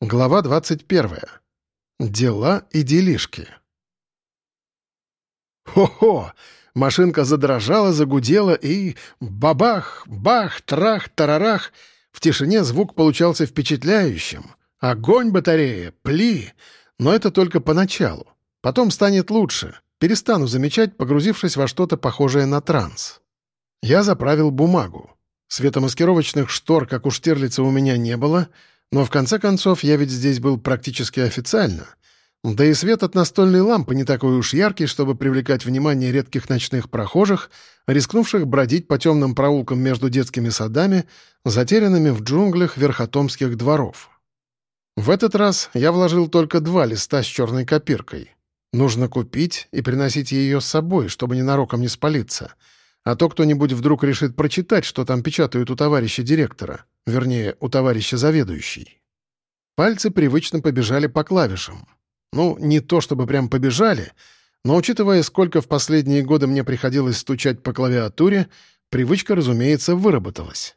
Глава 21. Дела и делишки. Хо-хо! Машинка задрожала, загудела и... Бабах! Бах! Трах! Тарарах! В тишине звук получался впечатляющим. Огонь батарея! Пли! Но это только поначалу. Потом станет лучше. Перестану замечать, погрузившись во что-то похожее на транс. Я заправил бумагу. Светомаскировочных штор, как у Штирлица, у меня не было — но в конце концов я ведь здесь был практически официально. Да и свет от настольной лампы не такой уж яркий, чтобы привлекать внимание редких ночных прохожих, рискнувших бродить по темным проулкам между детскими садами, затерянными в джунглях верхотомских дворов. В этот раз я вложил только два листа с черной копиркой. Нужно купить и приносить ее с собой, чтобы ненароком не спалиться — а то кто-нибудь вдруг решит прочитать, что там печатают у товарища директора, вернее, у товарища заведующий. Пальцы привычно побежали по клавишам. Ну, не то чтобы прям побежали, но учитывая, сколько в последние годы мне приходилось стучать по клавиатуре, привычка, разумеется, выработалась.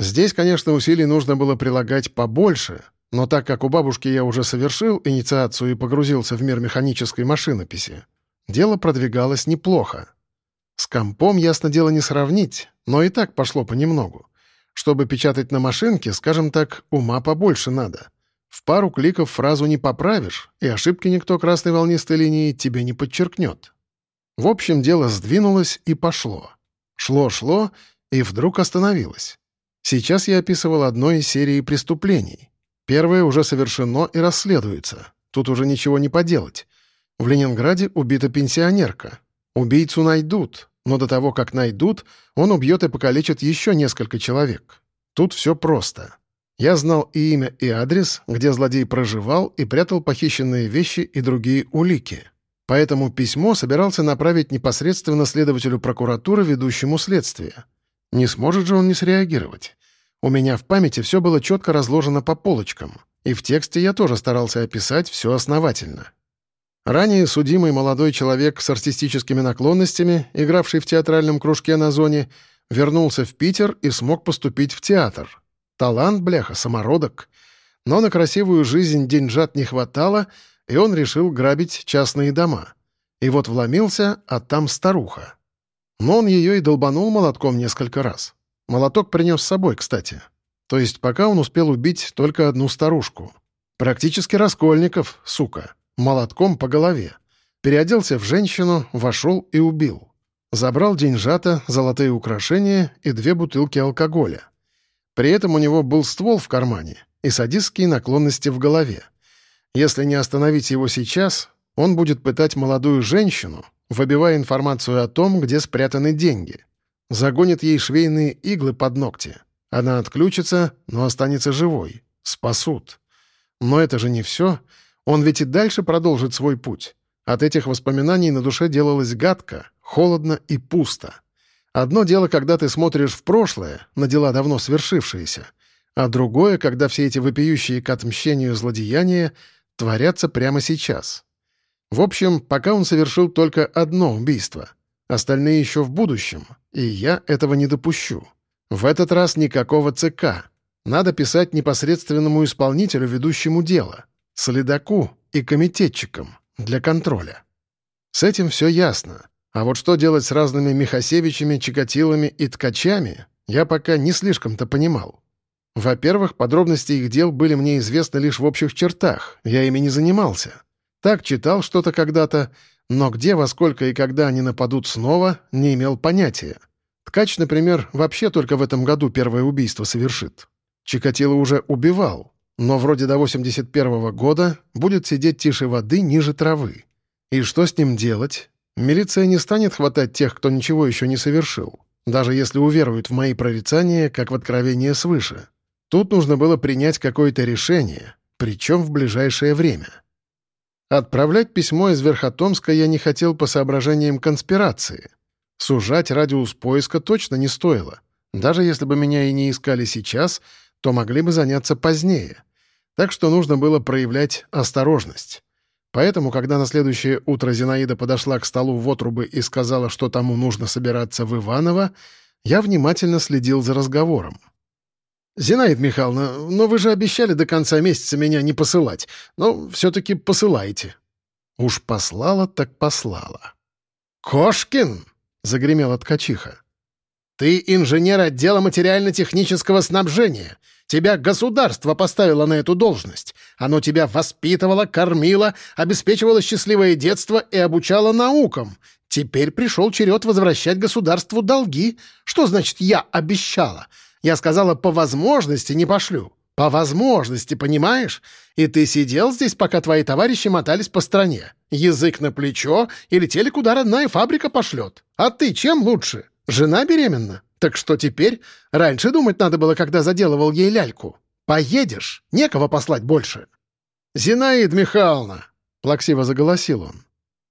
Здесь, конечно, усилий нужно было прилагать побольше, но так как у бабушки я уже совершил инициацию и погрузился в мир механической машинописи, дело продвигалось неплохо. С компом, ясно дело, не сравнить, но и так пошло понемногу. Чтобы печатать на машинке, скажем так, ума побольше надо. В пару кликов фразу не поправишь, и ошибки никто красной волнистой линии тебе не подчеркнет. В общем, дело сдвинулось и пошло. Шло-шло, и вдруг остановилось. Сейчас я описывал одно из серии преступлений. Первое уже совершено и расследуется. Тут уже ничего не поделать. В Ленинграде убита пенсионерка. Убийцу найдут, но до того, как найдут, он убьет и покалечит еще несколько человек. Тут все просто. Я знал и имя, и адрес, где злодей проживал и прятал похищенные вещи и другие улики. Поэтому письмо собирался направить непосредственно следователю прокуратуры, ведущему следствие. Не сможет же он не среагировать. У меня в памяти все было четко разложено по полочкам, и в тексте я тоже старался описать все основательно. Ранее судимый молодой человек с артистическими наклонностями, игравший в театральном кружке на зоне, вернулся в Питер и смог поступить в театр. Талант, бляха, самородок. Но на красивую жизнь деньжат не хватало, и он решил грабить частные дома. И вот вломился, а там старуха. Но он ее и долбанул молотком несколько раз. Молоток принес с собой, кстати. То есть пока он успел убить только одну старушку. Практически Раскольников, сука молотком по голове. Переоделся в женщину, вошел и убил. Забрал деньжата, золотые украшения и две бутылки алкоголя. При этом у него был ствол в кармане и садистские наклонности в голове. Если не остановить его сейчас, он будет пытать молодую женщину, выбивая информацию о том, где спрятаны деньги. Загонит ей швейные иглы под ногти. Она отключится, но останется живой. Спасут. Но это же не все — он ведь и дальше продолжит свой путь. От этих воспоминаний на душе делалось гадко, холодно и пусто. Одно дело, когда ты смотришь в прошлое, на дела давно свершившиеся, а другое, когда все эти вопиющие к отмщению злодеяния творятся прямо сейчас. В общем, пока он совершил только одно убийство. Остальные еще в будущем, и я этого не допущу. В этот раз никакого ЦК. Надо писать непосредственному исполнителю, ведущему дело следаку и комитетчикам для контроля. С этим все ясно. А вот что делать с разными Михасевичами, Чикатилами и Ткачами, я пока не слишком-то понимал. Во-первых, подробности их дел были мне известны лишь в общих чертах, я ими не занимался. Так читал что-то когда-то, но где, во сколько и когда они нападут снова, не имел понятия. Ткач, например, вообще только в этом году первое убийство совершит. Чикатило уже убивал, но вроде до 81 -го года будет сидеть тише воды ниже травы. И что с ним делать? Милиция не станет хватать тех, кто ничего еще не совершил, даже если уверуют в мои прорицания, как в откровение свыше. Тут нужно было принять какое-то решение, причем в ближайшее время. Отправлять письмо из Верхотомска я не хотел по соображениям конспирации. Сужать радиус поиска точно не стоило. Даже если бы меня и не искали сейчас, то могли бы заняться позднее — так что нужно было проявлять осторожность. Поэтому, когда на следующее утро Зинаида подошла к столу в отрубы и сказала, что тому нужно собираться в Иваново, я внимательно следил за разговором. «Зинаида Михайловна, но вы же обещали до конца месяца меня не посылать. Но все-таки посылаете». Уж послала так послала. «Кошкин!» — загремела ткачиха. «Ты инженер отдела материально-технического снабжения. Тебя государство поставило на эту должность. Оно тебя воспитывало, кормило, обеспечивало счастливое детство и обучало наукам. Теперь пришел черед возвращать государству долги. Что значит «я обещала»? Я сказала, по возможности не пошлю. По возможности, понимаешь? И ты сидел здесь, пока твои товарищи мотались по стране. Язык на плечо и летели, куда родная фабрика пошлет. А ты чем лучше? Жена беременна? Так что теперь? Раньше думать надо было, когда заделывал ей ляльку. Поедешь, некого послать больше. «Зинаид Михайловна!» — плаксиво заголосил он.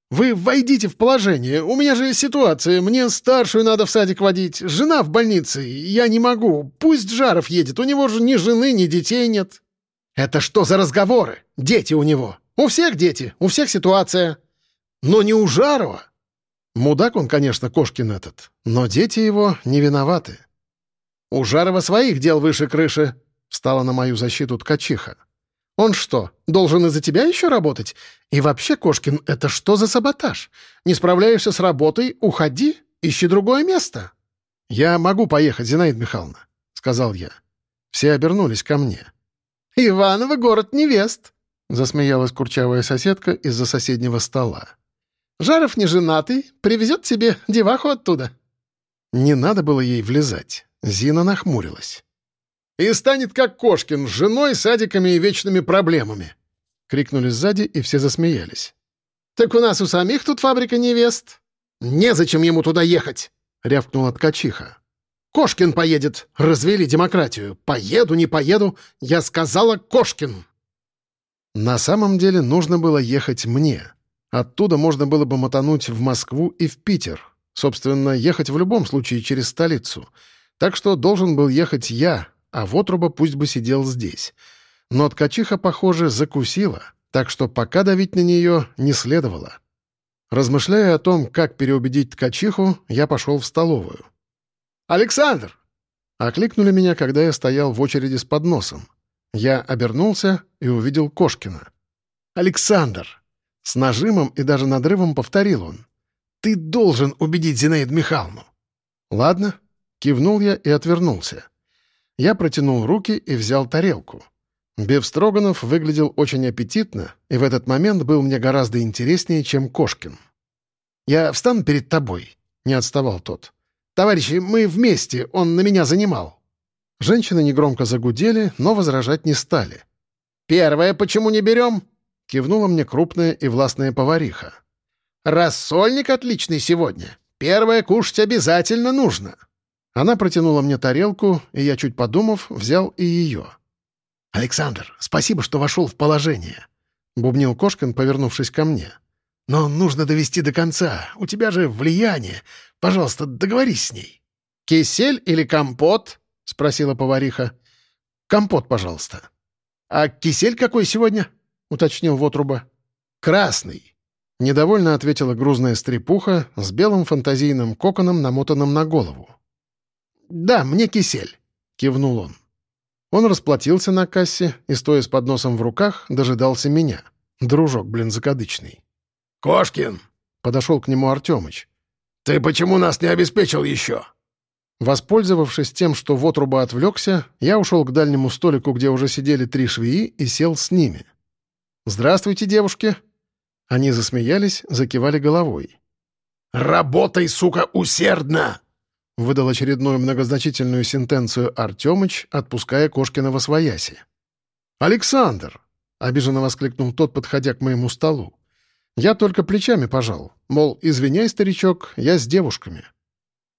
«Вы войдите в положение. У меня же ситуация. Мне старшую надо в садик водить. Жена в больнице. Я не могу. Пусть Жаров едет. У него же ни жены, ни детей нет». «Это что за разговоры? Дети у него. У всех дети. У всех ситуация. Но не у Жарова». Мудак он, конечно, Кошкин этот. Но дети его не виноваты. «У Жарова своих дел выше крыши», — встала на мою защиту ткачиха. Он что, должен из-за тебя еще работать? И вообще, Кошкин, это что за саботаж? Не справляешься с работой — уходи, ищи другое место». «Я могу поехать, Зинаида Михайловна», — сказал я. Все обернулись ко мне. «Иваново — город невест», — засмеялась курчавая соседка из-за соседнего стола. «Жаров не женатый, привезет тебе деваху оттуда». Не надо было ей влезать. Зина нахмурилась. И станет как Кошкин, с женой, садиками и вечными проблемами!» — крикнули сзади, и все засмеялись. «Так у нас у самих тут фабрика невест!» «Незачем ему туда ехать!» — рявкнула ткачиха. «Кошкин поедет! Развели демократию! Поеду, не поеду! Я сказала Кошкин!» На самом деле нужно было ехать мне. Оттуда можно было бы мотануть в Москву и в Питер. Собственно, ехать в любом случае через столицу. Так что должен был ехать я, а Вотруба пусть бы сидел здесь. Но ткачиха, похоже, закусила, так что пока давить на нее не следовало. Размышляя о том, как переубедить ткачиху, я пошел в столовую. «Александр!» Окликнули меня, когда я стоял в очереди с подносом. Я обернулся и увидел Кошкина. «Александр!» С нажимом и даже надрывом повторил он. «Ты должен убедить Зинаиду Михайловну!» «Ладно», — кивнул я и отвернулся. Я протянул руки и взял тарелку. Бефстроганов выглядел очень аппетитно, и в этот момент был мне гораздо интереснее, чем Кошкин. «Я встану перед тобой», — не отставал тот. «Товарищи, мы вместе, он на меня занимал». Женщины негромко загудели, но возражать не стали. «Первое, почему не берем?» — кивнула мне крупная и властная повариха. «Рассольник отличный сегодня. Первое кушать обязательно нужно». Она протянула мне тарелку, и я, чуть подумав, взял и ее. «Александр, спасибо, что вошел в положение», — бубнил Кошкин, повернувшись ко мне. «Но нужно довести до конца. У тебя же влияние. Пожалуйста, договорись с ней». «Кисель или компот?» — спросила повариха. «Компот, пожалуйста». «А кисель какой сегодня?» — уточнил Вотруба. «Красный», — недовольно ответила грузная стрепуха с белым фантазийным коконом, намотанным на голову. «Да, мне кисель», — кивнул он. Он расплатился на кассе и, стоя с подносом в руках, дожидался меня. Дружок, блин, закадычный. «Кошкин!» — подошел к нему Артемыч. «Ты почему нас не обеспечил еще?» Воспользовавшись тем, что в отруба отвлекся, я ушел к дальнему столику, где уже сидели три швеи, и сел с ними. «Здравствуйте, девушки!» Они засмеялись, закивали головой. «Работай, сука, усердно!» Выдал очередную многозначительную сентенцию Артемыч, отпуская Кошкина во свояси. «Александр!» — обиженно воскликнул тот, подходя к моему столу. Я только плечами пожал, мол, извиняй, старичок, я с девушками.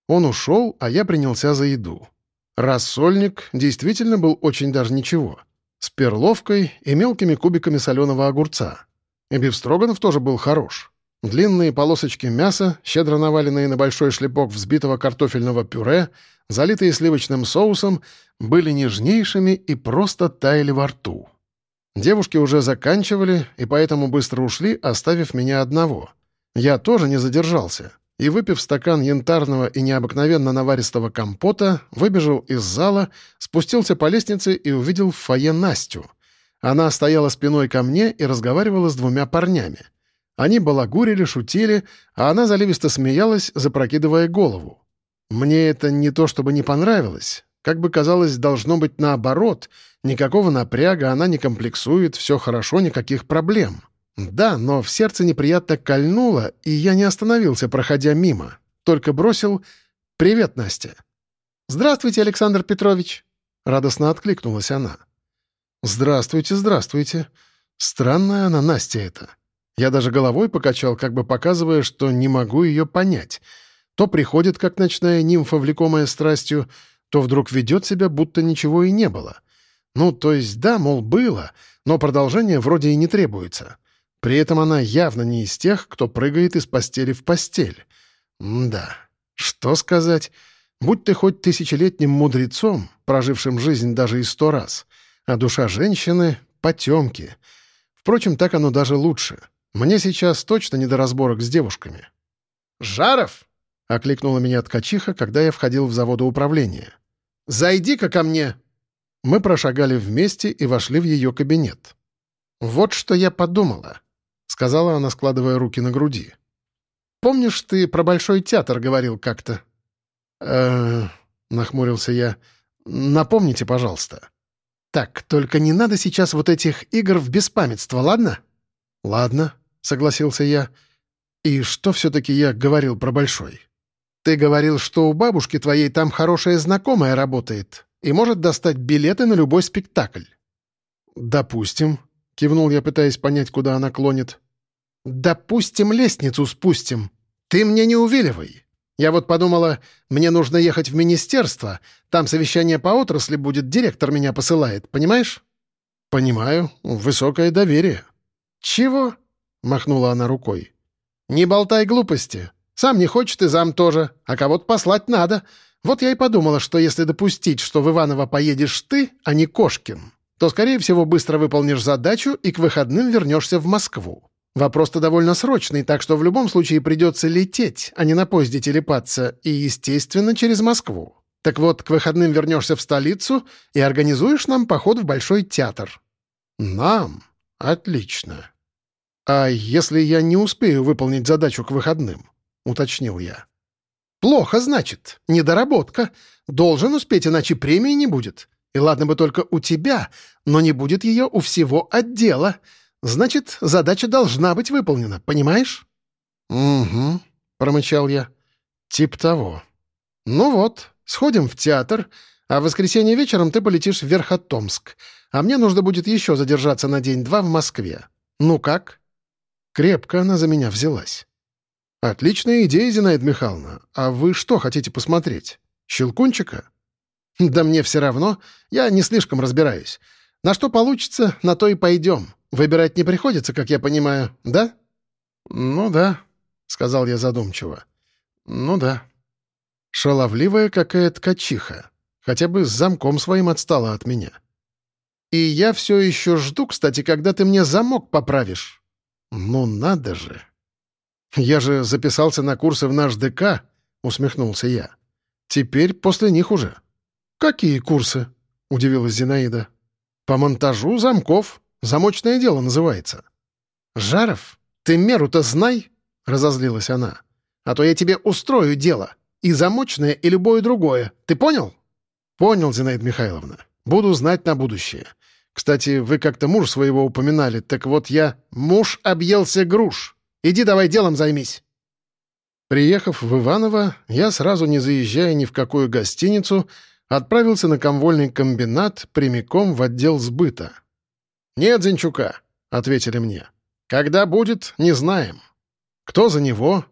Он ушел, а я принялся за еду. Рассольник действительно был очень даже ничего. С перловкой и мелкими кубиками соленого огурца. И бифстроганов тоже был хорош. Длинные полосочки мяса, щедро наваленные на большой шлепок взбитого картофельного пюре, залитые сливочным соусом, были нежнейшими и просто таяли во рту. Девушки уже заканчивали и поэтому быстро ушли, оставив меня одного. Я тоже не задержался. И, выпив стакан янтарного и необыкновенно наваристого компота, выбежал из зала, спустился по лестнице и увидел в фойе Настю. Она стояла спиной ко мне и разговаривала с двумя парнями. Они балагурили, шутили, а она заливисто смеялась, запрокидывая голову. Мне это не то чтобы не понравилось. Как бы казалось, должно быть наоборот. Никакого напряга, она не комплексует, все хорошо, никаких проблем. Да, но в сердце неприятно кольнуло, и я не остановился, проходя мимо. Только бросил «Привет, Настя». «Здравствуйте, Александр Петрович», — радостно откликнулась она. «Здравствуйте, здравствуйте. Странная она, Настя эта. Я даже головой покачал, как бы показывая, что не могу ее понять. То приходит, как ночная нимфа, влекомая страстью, то вдруг ведет себя, будто ничего и не было. Ну, то есть да, мол, было, но продолжение вроде и не требуется». При этом она явно не из тех, кто прыгает из постели в постель. М да, что сказать? Будь ты хоть тысячелетним мудрецом, прожившим жизнь даже и сто раз, а душа женщины — потемки. Впрочем, так оно даже лучше. Мне сейчас точно не до разборок с девушками. «Жаров!» — окликнула меня ткачиха, когда я входил в заводоуправление. «Зайди-ка ко мне!» Мы прошагали вместе и вошли в ее кабинет. «Вот что я подумала», — сказала она, складывая руки на груди. «Помнишь, ты про Большой театр говорил как-то?» «Э-э...» нахмурился я. «Напомните, пожалуйста». «Так, только не надо сейчас вот этих игр в беспамятство, ладно?» «Ладно», — согласился я. «И что все-таки я говорил про Большой?» «Ты говорил, что у бабушки твоей там хорошая знакомая работает и может достать билеты на любой спектакль». «Допустим», Кивнул я, пытаясь понять, куда она клонит. «Допустим, лестницу спустим. Ты мне не увиливай. Я вот подумала, мне нужно ехать в министерство. Там совещание по отрасли будет, директор меня посылает, понимаешь?» «Понимаю. Высокое доверие». «Чего?» — махнула она рукой. «Не болтай глупости. Сам не хочет, и зам тоже. А кого-то послать надо. Вот я и подумала, что если допустить, что в Иваново поедешь ты, а не Кошкин, то, скорее всего, быстро выполнишь задачу и к выходным вернешься в Москву. Вопрос-то довольно срочный, так что в любом случае придется лететь, а не на поезде телепаться, и, естественно, через Москву. Так вот, к выходным вернешься в столицу и организуешь нам поход в Большой театр». «Нам? Отлично. А если я не успею выполнить задачу к выходным?» — уточнил я. «Плохо, значит. Недоработка. Должен успеть, иначе премии не будет. И ладно бы только у тебя, но не будет ее у всего отдела. Значит, задача должна быть выполнена, понимаешь?» «Угу», — промычал я. «Тип того. Ну вот, сходим в театр, а в воскресенье вечером ты полетишь в Верхотомск, а мне нужно будет еще задержаться на день-два в Москве. Ну как?» Крепко она за меня взялась. «Отличная идея, Зинаида Михайловна. А вы что хотите посмотреть? Щелкунчика?» «Да мне все равно. Я не слишком разбираюсь. На что получится, на то и пойдем. Выбирать не приходится, как я понимаю, да?» «Ну да», — сказал я задумчиво. «Ну да». Шаловливая какая ткачиха. Хотя бы с замком своим отстала от меня. «И я все еще жду, кстати, когда ты мне замок поправишь». «Ну надо же!» «Я же записался на курсы в наш ДК», — усмехнулся я. «Теперь после них уже». «Какие курсы?» — удивилась Зинаида. «По монтажу замков. Замочное дело называется». «Жаров, ты меру-то знай!» — разозлилась она. «А то я тебе устрою дело. И замочное, и любое другое. Ты понял?» «Понял, Зинаида Михайловна. Буду знать на будущее. Кстати, вы как-то муж своего упоминали. Так вот я... Муж объелся груш. Иди давай делом займись». Приехав в Иваново, я сразу не заезжая ни в какую гостиницу, отправился на комвольный комбинат прямиком в отдел сбыта. «Нет Зинчука», — ответили мне. «Когда будет, не знаем. Кто за него?»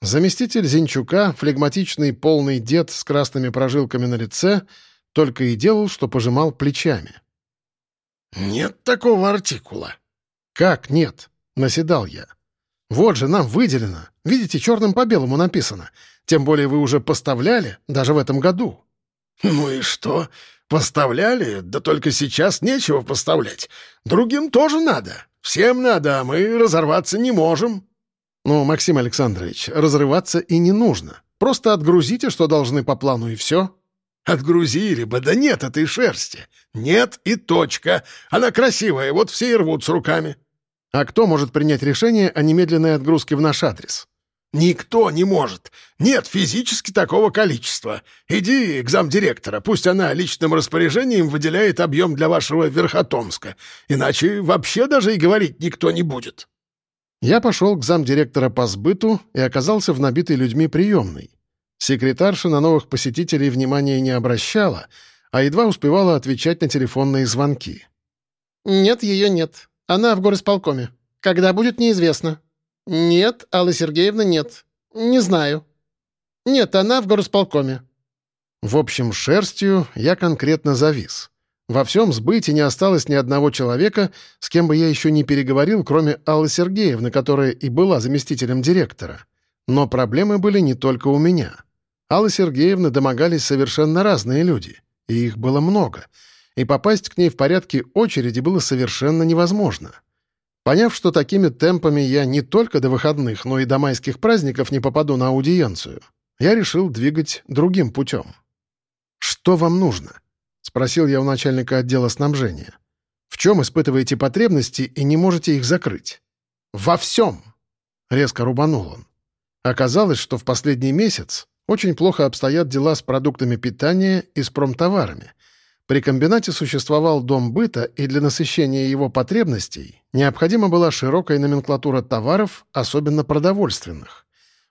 Заместитель Зинчука, флегматичный полный дед с красными прожилками на лице, только и делал, что пожимал плечами. «Нет такого артикула». «Как нет?» — наседал я. «Вот же, нам выделено. Видите, черным по белому написано. Тем более вы уже поставляли, даже в этом году». «Ну и что? Поставляли? Да только сейчас нечего поставлять. Другим тоже надо. Всем надо, а мы разорваться не можем». «Ну, Максим Александрович, разрываться и не нужно. Просто отгрузите, что должны по плану, и все». «Отгрузили бы, да нет этой шерсти. Нет и точка. Она красивая, вот все и рвут с руками». «А кто может принять решение о немедленной отгрузке в наш адрес?» «Никто не может. Нет физически такого количества. Иди к замдиректора, пусть она личным распоряжением выделяет объем для вашего Верхотомска. Иначе вообще даже и говорить никто не будет». Я пошел к замдиректора по сбыту и оказался в набитой людьми приемной. Секретарша на новых посетителей внимания не обращала, а едва успевала отвечать на телефонные звонки. «Нет, ее нет. Она в горосполкоме. Когда будет, неизвестно». «Нет, Алла Сергеевна, нет. Не знаю». «Нет, она в горосполкоме». В общем, шерстью я конкретно завис. Во всем сбыте не осталось ни одного человека, с кем бы я еще не переговорил, кроме Аллы Сергеевны, которая и была заместителем директора. Но проблемы были не только у меня. Аллы Сергеевны домогались совершенно разные люди, и их было много, и попасть к ней в порядке очереди было совершенно невозможно. Поняв, что такими темпами я не только до выходных, но и до майских праздников не попаду на аудиенцию, я решил двигать другим путем. «Что вам нужно?» — спросил я у начальника отдела снабжения. «В чем испытываете потребности и не можете их закрыть?» «Во всем!» — резко рубанул он. Оказалось, что в последний месяц очень плохо обстоят дела с продуктами питания и с промтоварами — при комбинате существовал дом быта, и для насыщения его потребностей необходима была широкая номенклатура товаров, особенно продовольственных.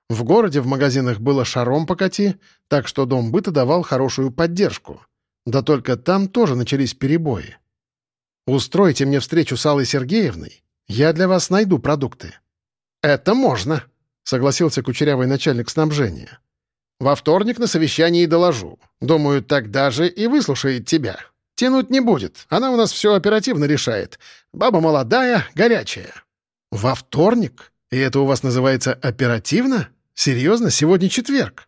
В городе в магазинах было шаром покати, так что дом быта давал хорошую поддержку. Да только там тоже начались перебои. «Устройте мне встречу с Аллой Сергеевной, я для вас найду продукты». «Это можно», — согласился кучерявый начальник снабжения. Во вторник на совещании доложу. Думаю, тогда же и выслушает тебя. Тянуть не будет. Она у нас все оперативно решает. Баба молодая, горячая». «Во вторник? И это у вас называется оперативно? Серьезно? Сегодня четверг?»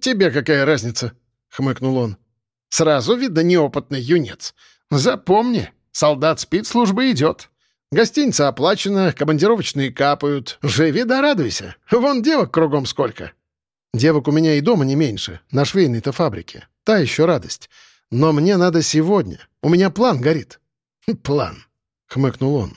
«Тебе какая разница?» — хмыкнул он. «Сразу видно неопытный юнец. Запомни, солдат спит, служба идет. Гостиница оплачена, командировочные капают. Живи да радуйся. Вон девок кругом сколько. Девок у меня и дома не меньше, на швейной-то фабрике. Та еще радость. Но мне надо сегодня. У меня план горит». «План», — хмыкнул он.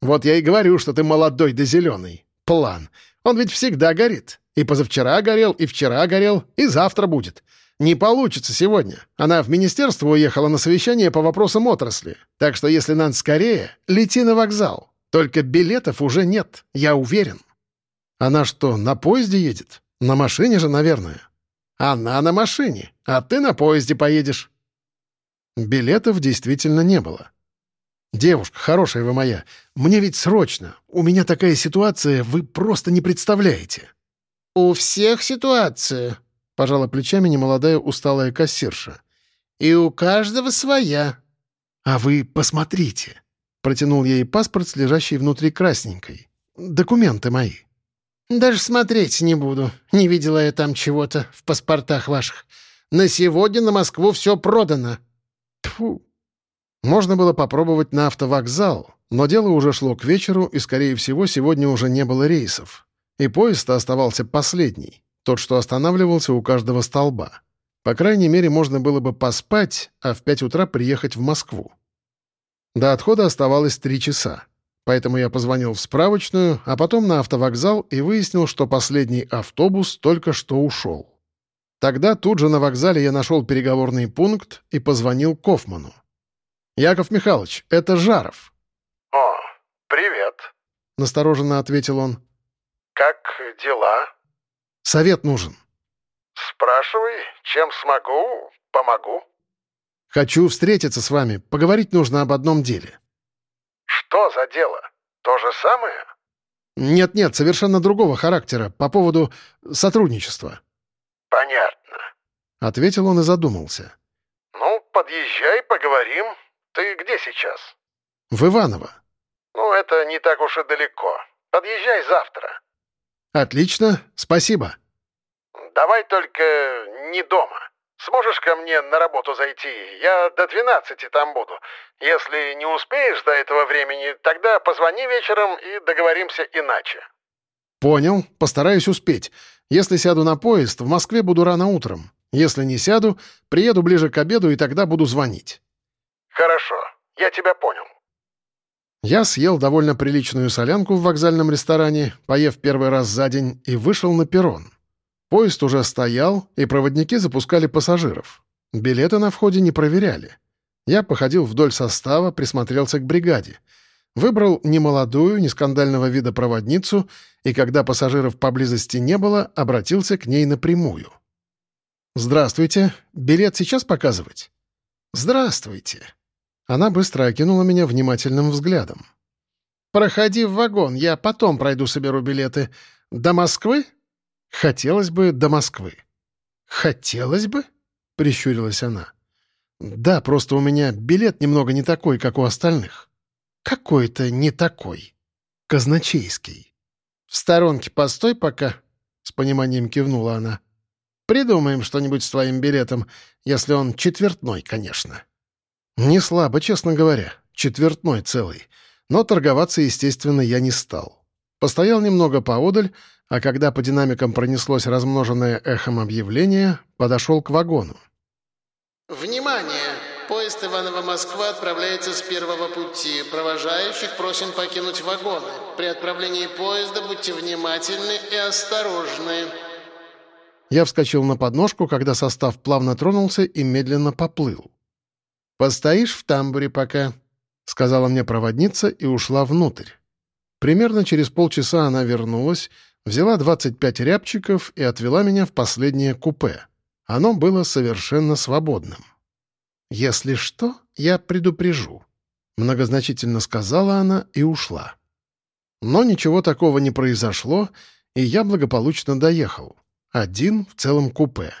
«Вот я и говорю, что ты молодой да зеленый. План. Он ведь всегда горит. И позавчера горел, и вчера горел, и завтра будет. Не получится сегодня. Она в министерство уехала на совещание по вопросам отрасли. Так что если надо скорее, лети на вокзал. Только билетов уже нет, я уверен». «Она что, на поезде едет?» «На машине же, наверное». «Она на машине, а ты на поезде поедешь». Билетов действительно не было. «Девушка, хорошая вы моя, мне ведь срочно. У меня такая ситуация, вы просто не представляете». «У всех ситуация», — пожала плечами немолодая усталая кассирша. «И у каждого своя». «А вы посмотрите», — протянул ей паспорт с лежащей внутри красненькой. «Документы мои». «Даже смотреть не буду. Не видела я там чего-то в паспортах ваших. На сегодня на Москву все продано». Тфу. Можно было попробовать на автовокзал, но дело уже шло к вечеру, и, скорее всего, сегодня уже не было рейсов. И поезд оставался последний, тот, что останавливался у каждого столба. По крайней мере, можно было бы поспать, а в пять утра приехать в Москву. До отхода оставалось три часа. Поэтому я позвонил в справочную, а потом на автовокзал и выяснил, что последний автобус только что ушел. Тогда тут же на вокзале я нашел переговорный пункт и позвонил Кофману. «Яков Михайлович, это Жаров». «О, привет», — настороженно ответил он. «Как дела?» «Совет нужен». «Спрашивай, чем смогу, помогу». «Хочу встретиться с вами, поговорить нужно об одном деле». Что за дело? То же самое? Нет-нет, совершенно другого характера, по поводу сотрудничества. Понятно. Ответил он и задумался. Ну, подъезжай, поговорим. Ты где сейчас? В Иваново. Ну, это не так уж и далеко. Подъезжай завтра. Отлично, спасибо. Давай только не дома. Сможешь ко мне на работу зайти? Я до двенадцати там буду. Если не успеешь до этого времени, тогда позвони вечером и договоримся иначе». «Понял. Постараюсь успеть. Если сяду на поезд, в Москве буду рано утром. Если не сяду, приеду ближе к обеду и тогда буду звонить». «Хорошо. Я тебя понял». Я съел довольно приличную солянку в вокзальном ресторане, поев первый раз за день, и вышел на перрон. Поезд уже стоял, и проводники запускали пассажиров. Билеты на входе не проверяли. Я походил вдоль состава, присмотрелся к бригаде. Выбрал немолодую, не скандального вида проводницу, и когда пассажиров поблизости не было, обратился к ней напрямую. «Здравствуйте. Билет сейчас показывать?» «Здравствуйте». Она быстро окинула меня внимательным взглядом. «Проходи в вагон, я потом пройду соберу билеты. До Москвы?» «Хотелось бы до Москвы». «Хотелось бы?» — прищурилась она. «Да, просто у меня билет немного не такой, как у остальных». «Какой-то не такой. Казначейский». «В сторонке постой пока», — с пониманием кивнула она. «Придумаем что-нибудь с твоим билетом, если он четвертной, конечно». Не слабо, честно говоря. Четвертной целый. Но торговаться, естественно, я не стал. Постоял немного поодаль, а когда по динамикам пронеслось размноженное эхом объявление, подошел к вагону. «Внимание! Поезд Иваново-Москва отправляется с первого пути. Провожающих просим покинуть вагоны. При отправлении поезда будьте внимательны и осторожны». Я вскочил на подножку, когда состав плавно тронулся и медленно поплыл. «Постоишь в тамбуре пока», — сказала мне проводница и ушла внутрь. Примерно через полчаса она вернулась, взяла 25 рябчиков и отвела меня в последнее купе. Оно было совершенно свободным. «Если что, я предупрежу», — многозначительно сказала она и ушла. Но ничего такого не произошло, и я благополучно доехал. Один в целом купе.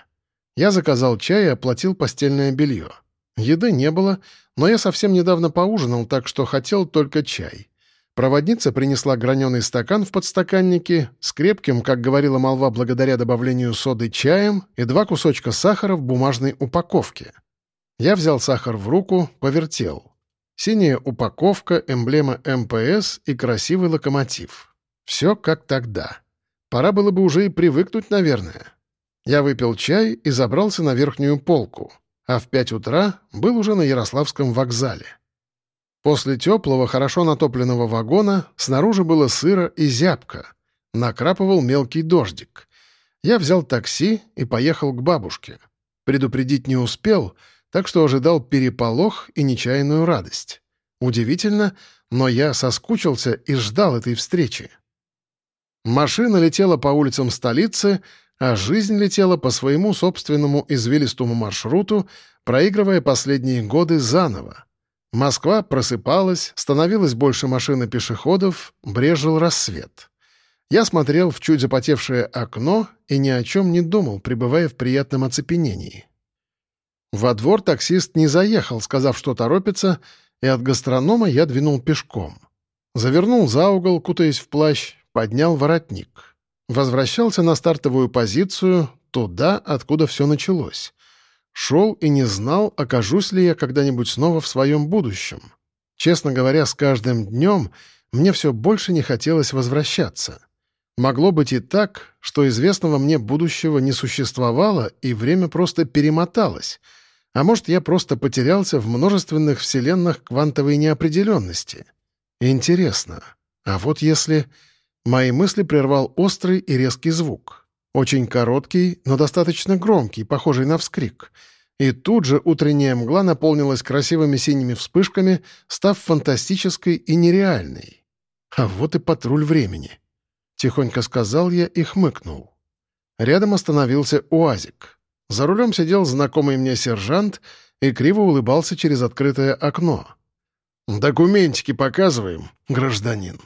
Я заказал чай и оплатил постельное белье. Еды не было, но я совсем недавно поужинал, так что хотел только чай. Проводница принесла граненый стакан в подстаканнике с крепким, как говорила молва, благодаря добавлению соды чаем и два кусочка сахара в бумажной упаковке. Я взял сахар в руку, повертел. Синяя упаковка, эмблема МПС и красивый локомотив. Все как тогда. Пора было бы уже и привыкнуть, наверное. Я выпил чай и забрался на верхнюю полку а в пять утра был уже на Ярославском вокзале. После теплого, хорошо натопленного вагона снаружи было сыро и зябко. Накрапывал мелкий дождик. Я взял такси и поехал к бабушке. Предупредить не успел, так что ожидал переполох и нечаянную радость. Удивительно, но я соскучился и ждал этой встречи. Машина летела по улицам столицы, а жизнь летела по своему собственному извилистому маршруту, проигрывая последние годы заново. Москва просыпалась, становилось больше машин и пешеходов, брежил рассвет. Я смотрел в чуть запотевшее окно и ни о чем не думал, пребывая в приятном оцепенении. Во двор таксист не заехал, сказав, что торопится, и от гастронома я двинул пешком. Завернул за угол, кутаясь в плащ, поднял воротник. Возвращался на стартовую позицию, туда, откуда все началось. Шел и не знал, окажусь ли я когда-нибудь снова в своем будущем. Честно говоря, с каждым днем мне все больше не хотелось возвращаться. Могло быть и так, что известного мне будущего не существовало, и время просто перемоталось. А может, я просто потерялся в множественных вселенных квантовой неопределенности. Интересно, а вот если... Мои мысли прервал острый и резкий звук. Очень короткий, но достаточно громкий, похожий на вскрик. И тут же утренняя мгла наполнилась красивыми синими вспышками, став фантастической и нереальной. А вот и патруль времени. Тихонько сказал я и хмыкнул. Рядом остановился УАЗик. За рулем сидел знакомый мне сержант и криво улыбался через открытое окно. «Документики показываем, гражданин».